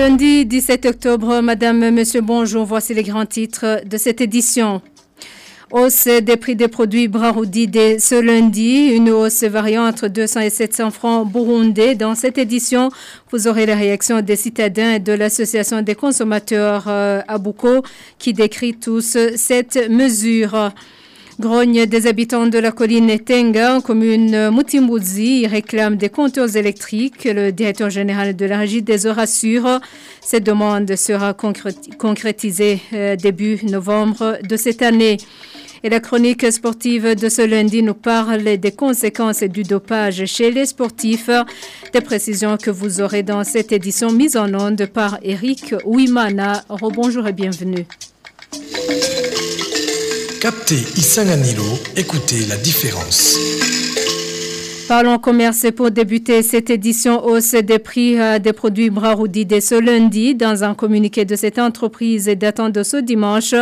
Lundi 17 octobre, Madame, Monsieur, bonjour. Voici les grands titres de cette édition. Hausse des prix des produits Braroudi ce lundi, une hausse variant entre 200 et 700 francs burundais. Dans cette édition, vous aurez la réaction des citadins et de l'association des consommateurs euh, à Bouco qui décrit tous cette mesure. Grogne des habitants de la colline Tenga, commune Mutimbuzi, réclame des compteurs électriques. Le directeur général de la régie des eaux rassure. Cette demande sera concrétisée euh, début novembre de cette année. Et la chronique sportive de ce lundi nous parle des conséquences du dopage chez les sportifs. Des précisions que vous aurez dans cette édition mise en onde par Eric Ouimana. Rebonjour et bienvenue. Captez Isanganilo, écoutez la différence. Parlons commerce pour débuter cette édition hausse des prix euh, des produits Braroudi dès ce lundi. Dans un communiqué de cette entreprise datant de ce dimanche,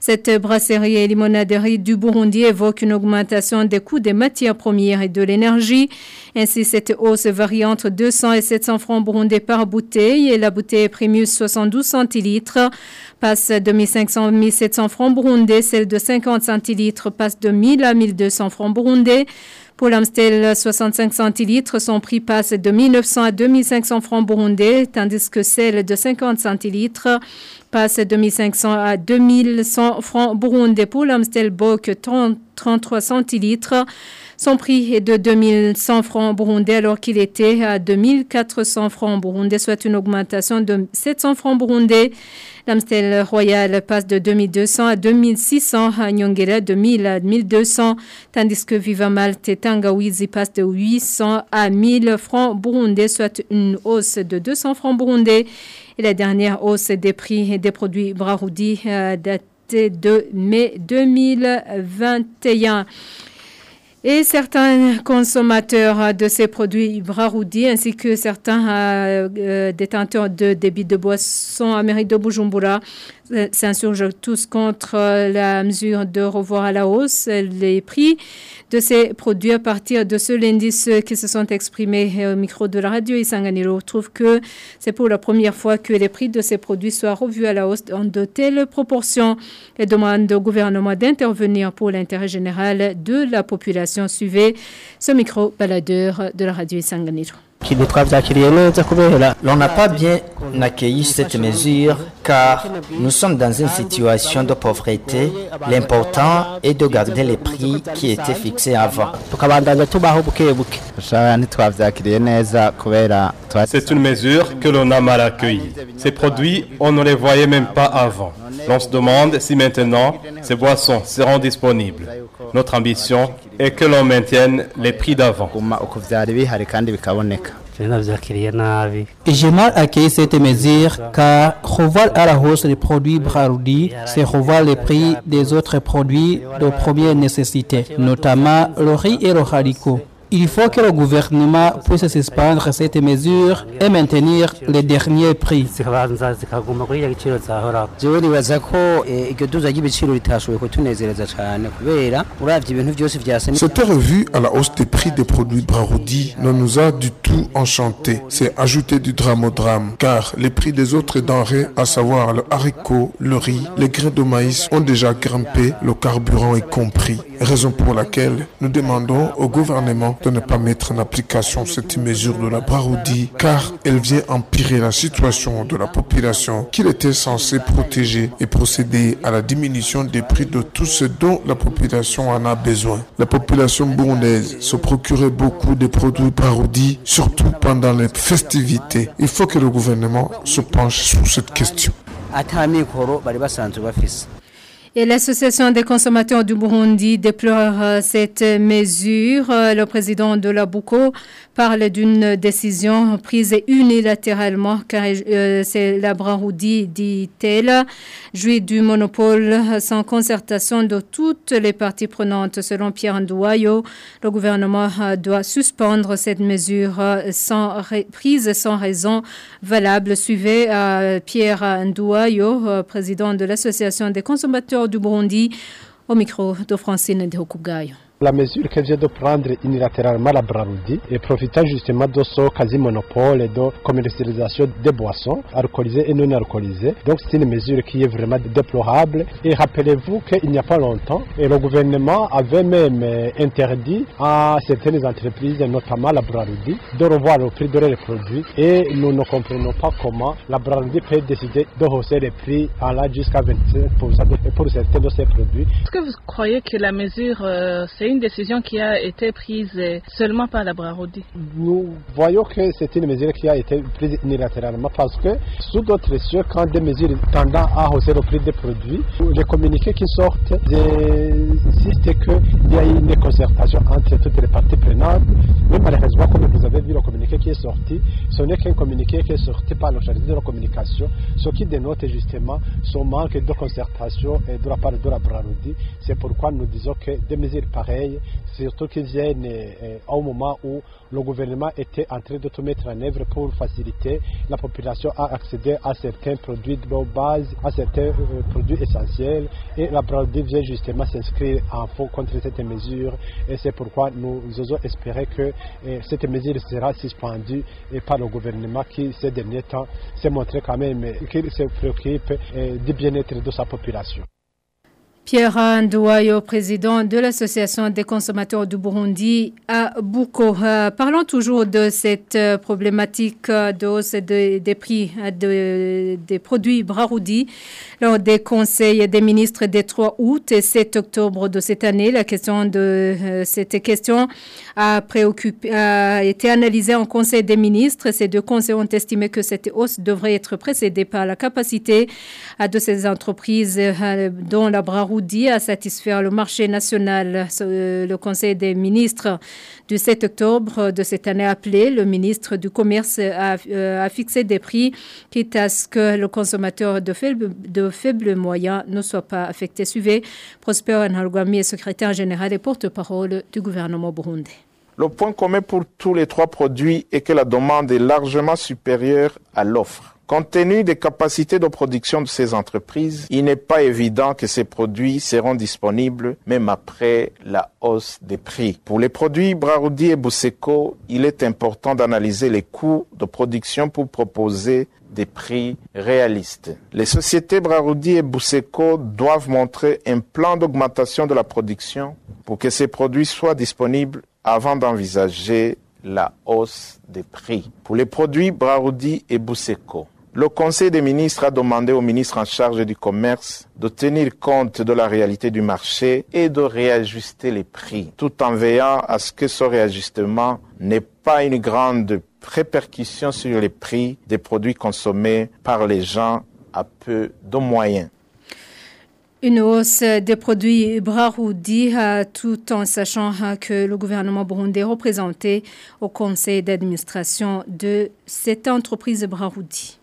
cette brasserie et limonaderie du Burundi évoque une augmentation des coûts des matières premières et de l'énergie. Ainsi, cette hausse varie entre 200 et 700 francs burundais par bouteille et la bouteille Primus 72 centilitres passe de 1500 à 1700 francs burundais. Celle de 50 centilitres passe de 1000 à 1200 francs burundais. Pour l'Amstel 65 centilitres, son prix passe de 1900 à 2500 francs burundais, tandis que celle de 50 centilitres passe de 1500 à 2100 francs burundais. Pour l'Amstel Bock 33 centilitres, son prix est de 2100 francs burundais alors qu'il était à 2400 francs burundais, soit une augmentation de 700 francs burundais. L'Amstel Royal passe de 2200 à 2600, à Nyongera de 1000 à 1200, tandis que Viva Malte et Tangawizi passe de 800 à 1000 francs burundais, soit une hausse de 200 francs burundais. Et la dernière hausse des prix des produits Braroudi euh, datée de mai 2021. Et certains consommateurs de ces produits Braroudi ainsi que certains euh, euh, détenteurs de débits de boissons Amérique de Bujumbura s'insurgent tous contre la mesure de revoir à la hausse les prix de ces produits à partir de ce lundi. Ceux qui se sont exprimés au micro de la radio Isanganiro trouvent que c'est pour la première fois que les prix de ces produits soient revus à la hausse en de telles proportions et demandent au gouvernement d'intervenir pour l'intérêt général de la population. Suivez ce micro baladeur de la radio Isanganiro. L'on n'a pas bien accueilli cette mesure car nous sommes dans une situation de pauvreté. L'important est de garder les prix qui étaient fixés avant. C'est une mesure que l'on a mal accueillie. Ces produits, on ne les voyait même pas avant. L'on se demande si maintenant ces boissons seront disponibles. Notre ambition est que l'on maintienne les prix d'avant. J'ai mal accueilli cette mesure car revoir à la hausse les produits Braroudi, c'est revoir les prix des autres produits de première nécessité, notamment le riz et le haricot. Il faut que le gouvernement puisse suspendre cette mesure et maintenir les derniers prix. Cette revue à la hausse des prix des produits Braroudi ne nous a du tout enchanté. C'est ajouter du drame au drame, car les prix des autres denrées, à savoir le haricot, le riz, les grains de maïs, ont déjà grimpé, le carburant est compris. Raison pour laquelle nous demandons au gouvernement de ne pas mettre en application cette mesure de la Braroudi, car elle vient empirer la situation de la population qu'il était censé protéger et procéder à la diminution des prix de tout ce dont la population en a besoin. La population burundaise se procurait beaucoup de produits Braroudi, surtout pendant les festivités. Il faut que le gouvernement se penche sur cette question. Et l'association des consommateurs du Burundi déplore euh, cette mesure. Euh, le président de la Bouco parle d'une décision prise unilatéralement car euh, c'est la Braroudi, dit-elle, jouit du monopole sans concertation de toutes les parties prenantes. Selon Pierre Ndouayo, le gouvernement doit suspendre cette mesure sans prise sans raison valable. Suivez Pierre Ndouayo, président de l'association des consommateurs du Burundi au micro de Francine Ndehokubgayo. La mesure que vient de prendre unilatéralement la Braroudi et profitant justement de ce quasi-monopole de commercialisation des boissons alcoolisées et non alcoolisées. Donc c'est une mesure qui est vraiment déplorable. Et rappelez-vous qu'il n'y a pas longtemps, et le gouvernement avait même interdit à certaines entreprises, notamment la Braroudi, de revoir le prix de leurs produits. Et nous ne comprenons pas comment la Braroudi peut décider de hausser les prix allant jusqu'à 25% pour certains de ses produits. Est-ce que vous croyez que la mesure, euh, c'est une décision qui a été prise euh, seulement par la Braroudi Nous voyons que c'est une mesure qui a été prise unilatéralement parce que sous d'autres cieux, quand des mesures tendant à hausser le prix des produits, les communiqués qui sortent insistent qu'il y a une concertation entre toutes les parties prenantes. Mais malheureusement, comme vous avez vu le communiqué qui est sorti, ce n'est qu'un communiqué qui est sorti par le chargé de la communication, ce qui dénote justement son manque de concertation de la part de la Braroudi. C'est pourquoi nous disons que des mesures pareilles, surtout qu'ils viennent euh, au moment où le gouvernement était en train de tout mettre en œuvre pour faciliter la population à accéder à certains produits de base, à certains euh, produits essentiels. Et la Braroudi vient justement s'inscrire en faux contre cette mesure. Et c'est pourquoi nous osons espérer que euh, cette mesure sera suspendue par le gouvernement qui, ces derniers temps, s'est montré quand même qu'il se préoccupe du bien-être de sa population. Pierre Ndouayo, président de l'Association des consommateurs du Burundi à Bouko. Euh, parlons toujours de cette euh, problématique de hausse des prix euh, des produits Braroudi. Lors des conseils des ministres des 3 août et 7 octobre de cette année, la question de cette question a, a été analysée en conseil des ministres. Ces deux conseils ont estimé que cette hausse devrait être précédée par la capacité de ces entreprises dont la Braroudi dit à satisfaire le marché national. Le Conseil des ministres du 7 octobre de cette année appelé, le ministre du Commerce a, euh, fixé des prix, quitte à ce que le consommateur de faibles faible moyens ne soit pas affecté. Suivez Prosper Nalgwami, secrétaire général et porte-parole du gouvernement burundais. Le point commun pour tous les trois produits est que la demande est largement supérieure à l'offre. Compte tenu des capacités de production de ces entreprises, il n'est pas évident que ces produits seront disponibles même après la hausse des prix. Pour les produits Braroudi et Bousseko, il est important d'analyser les coûts de production pour proposer des prix réalistes. Les sociétés Braroudi et Bousseko doivent montrer un plan d'augmentation de la production pour que ces produits soient disponibles avant d'envisager la hausse des prix. Pour les produits Braroudi et Bousseko, le Conseil des ministres a demandé au ministre en charge du commerce de tenir compte de la réalité du marché et de réajuster les prix, tout en veillant à ce que ce réajustement n'ait pas une grande répercussion sur les prix des produits consommés par les gens à peu de moyens. Une hausse des produits Braroudi, tout en sachant que le gouvernement burundais est représenté au conseil d'administration de cette entreprise Braroudi.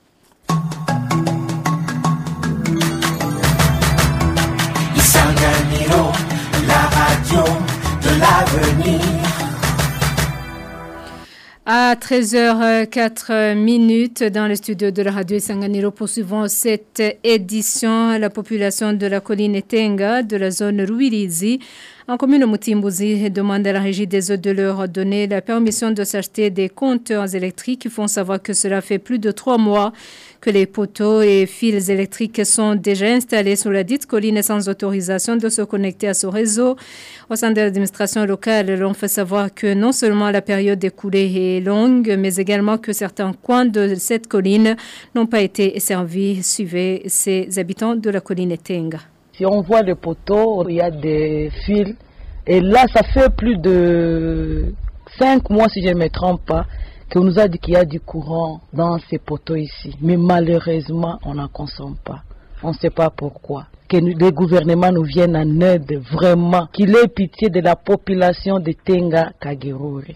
À 13h04 minutes dans le studio de la radio Sanganiro poursuivons cette édition. La population de la colline Tenga de la zone Ruirizi en commune Mutimbuzi demande à la régie des eaux de leur donner la permission de s'acheter des compteurs électriques. Ils font savoir que cela fait plus de trois mois que les poteaux et fils électriques sont déjà installés sur la dite colline sans autorisation de se connecter à ce réseau. Au sein de l'administration locale, l'on fait savoir que non seulement la période écoulée est longue, mais également que certains coins de cette colline n'ont pas été servis. Suivez ces habitants de la colline Tenga. Si on voit les poteaux, il y a des fils. Et là, ça fait plus de cinq mois, si je ne me trompe pas, qu'on nous a dit qu'il y a du courant dans ces poteaux ici. Mais malheureusement, on n'en consomme pas. On ne sait pas pourquoi que les gouvernements nous viennent en aide vraiment, qu'il ait pitié de la population de Tenga Kagiruri.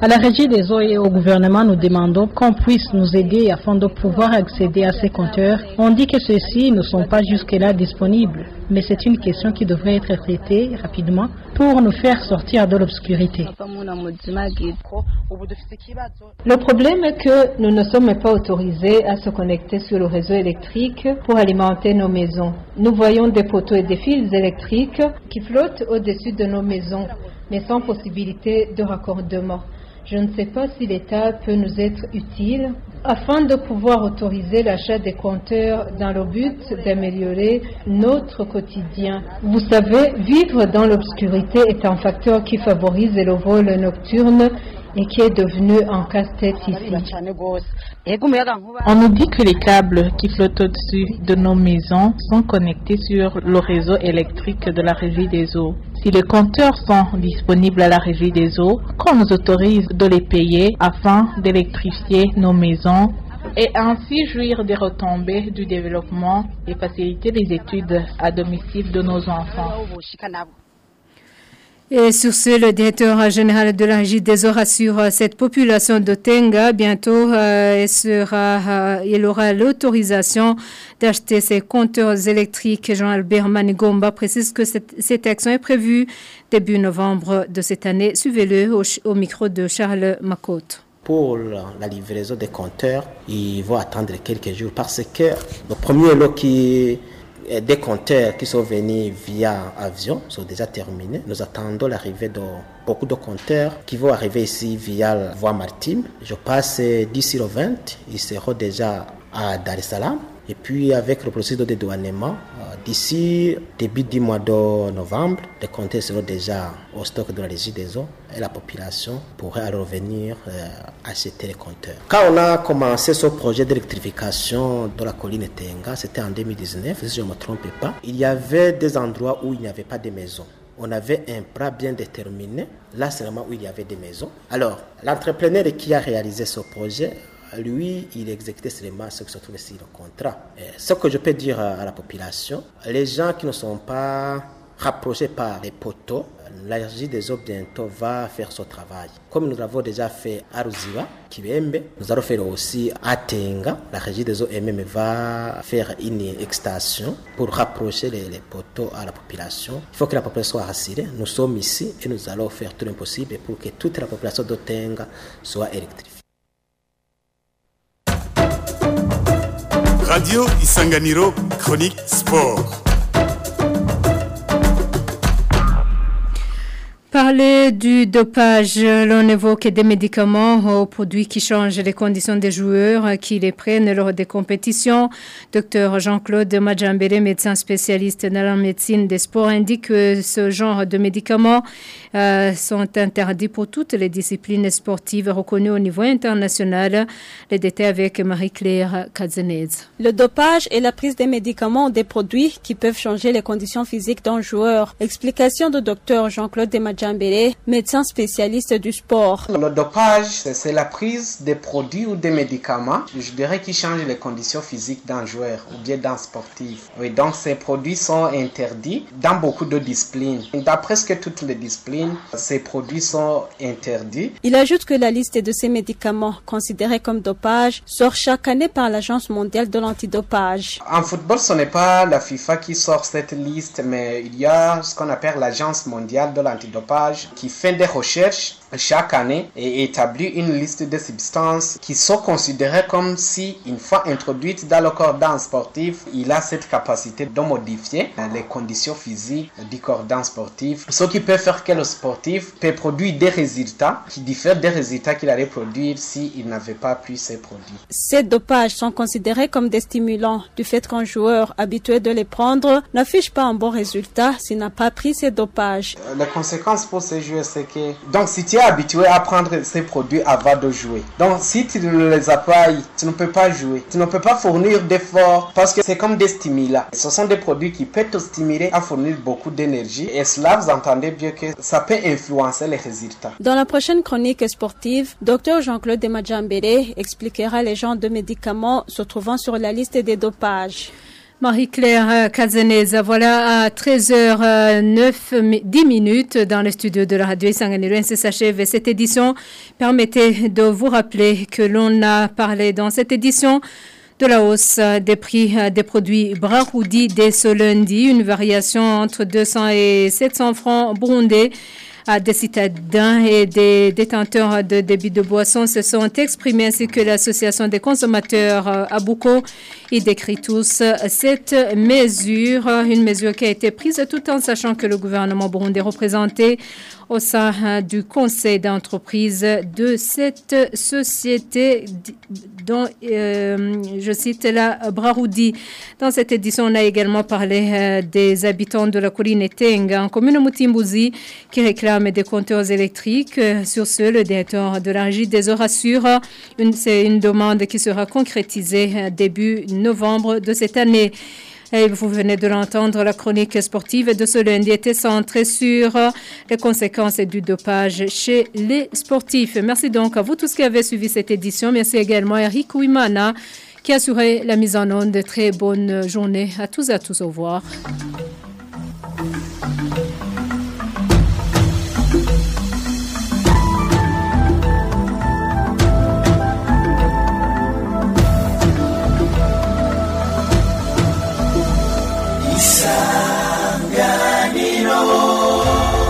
À la régie des eaux et au gouvernement, nous demandons qu'on puisse nous aider afin de pouvoir accéder à ces compteurs. On dit que ceux-ci ne sont pas jusque-là disponibles, mais c'est une question qui devrait être traitée rapidement pour nous faire sortir de l'obscurité. Le problème est que nous ne sommes pas autorisés à se connecter sur le réseau électrique pour alimenter nos maisons. Nous voyons des poteaux et des fils électriques qui flottent au-dessus de nos maisons, mais sans possibilité de raccordement. Je ne sais pas si l'État peut nous être utile afin de pouvoir autoriser l'achat des compteurs dans le but d'améliorer notre quotidien. Vous savez, vivre dans l'obscurité est un facteur qui favorise le vol nocturne et qui est devenu un casse-tête ici. On nous dit que les câbles qui flottent au-dessus de nos maisons sont connectés sur le réseau électrique de la régie des eaux. Si les compteurs sont disponibles à la régie des eaux, qu'on nous autorise de les payer afin d'électrifier nos maisons et ainsi jouir des retombées du développement et faciliter les études à domicile de nos enfants. Et sur ce, le directeur général de la Régie des eaux rassure cette population de Tenga. Bientôt, euh, sera, euh, il aura l'autorisation d'acheter ses compteurs électriques. Jean-Albert Manigomba précise que cette, action est prévue début novembre de cette année. Suivez-le au, micro de Charles Macotte. Pour la livraison des compteurs, il va attendre quelques jours parce que le premier lot qui des compteurs qui sont venus via avion sont déjà terminés. Nous attendons l'arrivée de beaucoup de compteurs qui vont arriver ici via la voie maritime. Je passe d'ici le 20, ils seront déjà à Dar es Salaam. Et puis avec le processus de dédouanement, d'ici début du mois de novembre, les compteurs seront déjà au stock de la régie des eaux et la population pourrait alors venir euh, acheter les compteurs. Quand on a commencé ce projet d'électrification de la colline Tenga, c'était en 2019, si je ne me trompe pas, il y avait des endroits où il n'y avait pas de maisons on avait un plat bien déterminé. Là, c'est vraiment où il y avait des maisons. Alors, l'entrepreneur qui a réalisé ce projet lui, il exécutait seulement ce qui se trouve sur le contrat. Ce que je peux dire à la population, les gens qui ne sont pas rapprochés par les poteaux, la régie des eaux bientôt va faire son travail. Comme nous l'avons déjà fait à Ruziwa, Kibembe, nous allons faire aussi à Tenga. La régie des eaux elle-même va faire une extension pour rapprocher les, les, poteaux à la population. Il faut que la population soit rassurée. Nous sommes ici et nous allons faire tout l'impossible pour que toute la population de Tenga soit électrifiée. radiyo isanganiro koronic siporo Parler du dopage, l'on évoque des médicaments aux produits qui changent les conditions des joueurs qui les prennent lors des compétitions. Docteur Jean-Claude Majambere, médecin spécialiste dans la médecine des sports, indique que ce genre de médicaments euh, sont interdits pour toutes les disciplines sportives reconnues au niveau international. Les détails avec Marie-Claire Kazenez. Le dopage est la prise des médicaments ou des produits qui peuvent changer les conditions physiques d'un joueur. Explication de docteur Jean-Claude Majambere Jambéré, médecin spécialiste du sport. Le dopage, c'est la prise des produits ou des médicaments, je dirais, qui changent les conditions physiques d'un joueur ou bien d'un sportif. Oui, donc ces produits sont interdits dans beaucoup de disciplines. Dans presque toutes les disciplines, ces produits sont interdits. Il ajoute que la liste de ces médicaments considérés comme dopage sort chaque année par l'Agence mondiale de l'antidopage. En football, ce n'est pas la FIFA qui sort cette liste, mais il y a ce qu'on appelle l'Agence mondiale de l'antidopage qui fait des recherches chaque année et établit une liste de substances qui sont considérées comme si, une fois introduites dans le corps d'un sportif, il a cette capacité de modifier les conditions physiques du corps d'un sportif, ce qui peut faire que le sportif peut produire des résultats qui diffèrent des résultats qu'il allait produire s'il n'avait pas pris ces produits. Ces dopages sont considérés comme des stimulants du fait qu'un joueur habitué de les prendre n'affiche pas un bon résultat s'il n'a pas pris ces dopages. La pour ces joueurs, c'est que donc si tu es habitué à prendre ces produits avant de jouer. Donc si tu ne les as pas, tu ne peux pas jouer. Tu ne peux pas fournir d'efforts parce que c'est comme des stimulants. Ce sont des produits qui peuvent te stimuler à fournir beaucoup d'énergie et cela, vous entendez bien que ça peut influencer les résultats. Dans la prochaine chronique sportive, Dr Jean-Claude Demajambere expliquera les genres de médicaments se trouvant sur la liste des dopages. Marie-Claire Kazeneza, voilà à 13h09, 10 minutes dans le studio de la radio Isanganiro. Ainsi s'achève cette édition. Permettez de vous rappeler que l'on a parlé dans cette édition de la hausse des prix des produits Braroudi dès ce lundi, une variation entre 200 et 700 francs burundais Des citadins et des détenteurs de débit de boissons se sont exprimés ainsi que l'association des consommateurs à Bouko. Ils décrit tous cette mesure, une mesure qui a été prise tout en sachant que le gouvernement burundais représenté au sein du conseil d'entreprise de cette société dont, euh, je cite la Braroudi. Dans cette édition, on a également parlé euh, des habitants de la colline Tenga en commune Mutimbouzi qui réclament des compteurs électriques. Sur ce, le directeur de la régie des eaux rassure, c'est une demande qui sera concrétisée début novembre de cette année. Vous venez de l'entendre, la chronique sportive de ce lundi était centrée sur les conséquences du dopage chez les sportifs. Merci donc à vous tous qui avez suivi cette édition. Merci également à Eric Ouimana qui a la mise en onde. Très bonne journée à tous et à tous. Au revoir.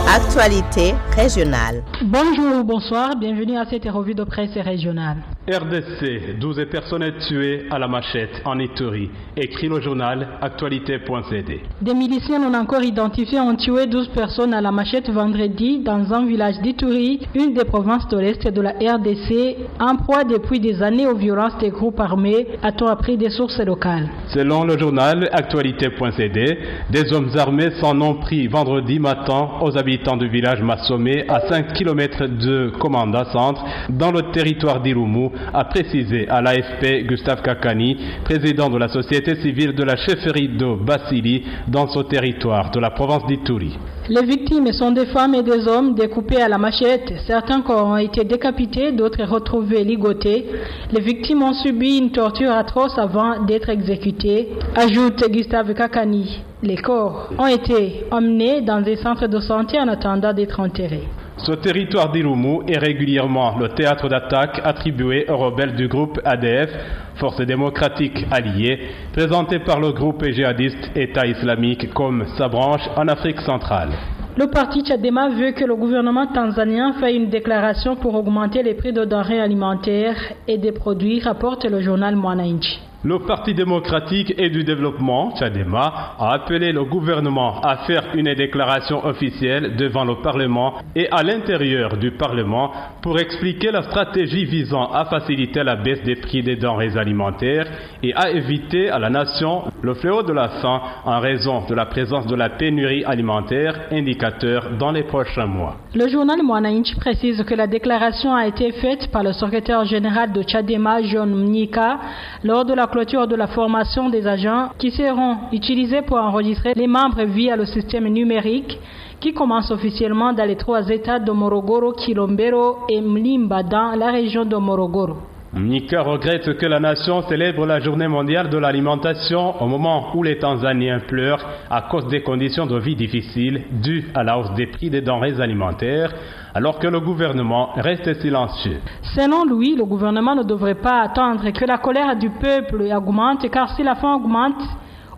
Actualité régionale. Bonjour ou bonsoir, bienvenue à cette revue de presse régionale. RDC, 12 personnes tuées à la machette en Ituri, écrit le journal actualité.cd. Des miliciens non encore identifiés ont tué 12 personnes à la machette vendredi dans un village d'Ituri, une des provinces de l'Est de la RDC, en proie depuis des années aux violences des groupes armés, a-t-on appris des sources locales. Selon le journal actualité.cd, des hommes armés s'en ont pris vendredi matin aux habitants du village Massomé à 5 km de Commanda Centre dans le territoire d'Irumu, a précisé à l'AFP Gustave Kakani, président de la société civile de la chefferie de Basili dans ce territoire de la province d'Ituri. Les victimes sont des femmes et des hommes découpés à la machette. Certains corps ont été décapités, d'autres retrouvés ligotés. Les victimes ont subi une torture atroce avant d'être exécutées, ajoute Gustave Kakani. Les corps ont été emmenés dans des centres de santé en attendant d'être enterrés. Ce territoire d'Irumu est régulièrement le théâtre d'attaque attribué aux rebelles du groupe ADF, Force démocratique alliée, présenté par le groupe djihadiste État islamique comme sa branche en Afrique centrale. Le parti Tchadema veut que le gouvernement tanzanien fasse une déclaration pour augmenter les prix de denrées alimentaires et des produits, rapporte le journal Mwananchi. Le Parti démocratique et du développement, Tchadema, a appelé le gouvernement à faire une déclaration officielle devant le Parlement et à l'intérieur du Parlement pour expliquer la stratégie visant à faciliter la baisse des prix des denrées alimentaires et à éviter à la nation le fléau de la faim en raison de la présence de la pénurie alimentaire, indicateur dans les prochains mois. Le journal Mwananchi précise que la déclaration a été faite par le secrétaire général de Tchadema, John Mnika, lors de la clôture de la formation des agents qui seront utilisés pour enregistrer les membres via le système numérique qui commence officiellement dans les trois États de Morogoro, Kilombero et Mlimba dans la région de Morogoro. Nika regrette que la nation célèbre la journée mondiale de l'alimentation au moment où les Tanzaniens pleurent à cause des conditions de vie difficiles dues à la hausse des prix des denrées alimentaires, alors que le gouvernement reste silencieux. Selon lui, le gouvernement ne devrait pas attendre que la colère du peuple augmente, car si la faim augmente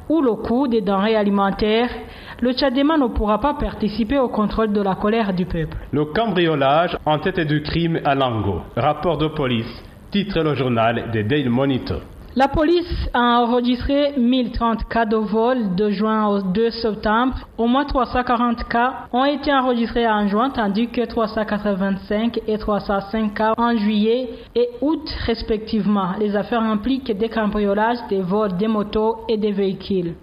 ou le coût des denrées alimentaires, le Tchadema ne pourra pas participer au contrôle de la colère du peuple. Le cambriolage en tête du crime à Lango. Rapport de police titre le journal The Daily Monitor. La police a enregistré 1030 cas de vol de juin au 2 septembre. Au moins 340 cas ont été enregistrés en juin, tandis que 385 et 305 cas en juillet et août respectivement. Les affaires impliquent des cambriolages, des vols des motos et des véhicules.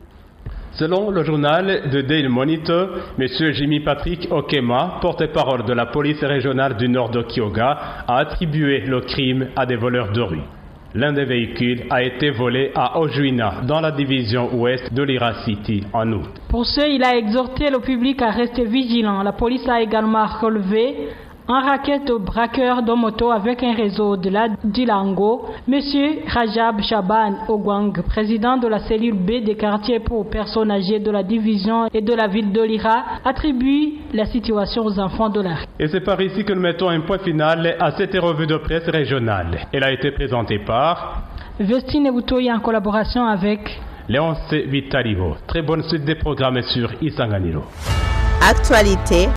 Selon le journal The Daily Monitor, M. Jimmy Patrick Okema, porte-parole de la police régionale du nord de Kyoga, a attribué le crime à des voleurs de rue. L'un des véhicules a été volé à Ojuina, dans la division ouest de l'Ira City, en août. Pour ce, il a exhorté le public à rester vigilant. La police a également relevé un racket de braqueurs de moto avec un réseau de la d'Ilango, M. Rajab Shaban Ogwang, président de la cellule B des quartiers pour personnes âgées de la division et de la ville de Lira, attribue la situation aux enfants de la Et c'est par ici que nous mettons un point final à cette revue de presse régionale. Elle a été présentée par Vestine Boutoy en collaboration avec Léonce Vitaliho. Très bonne suite des programmes sur Isanganiro. Actualité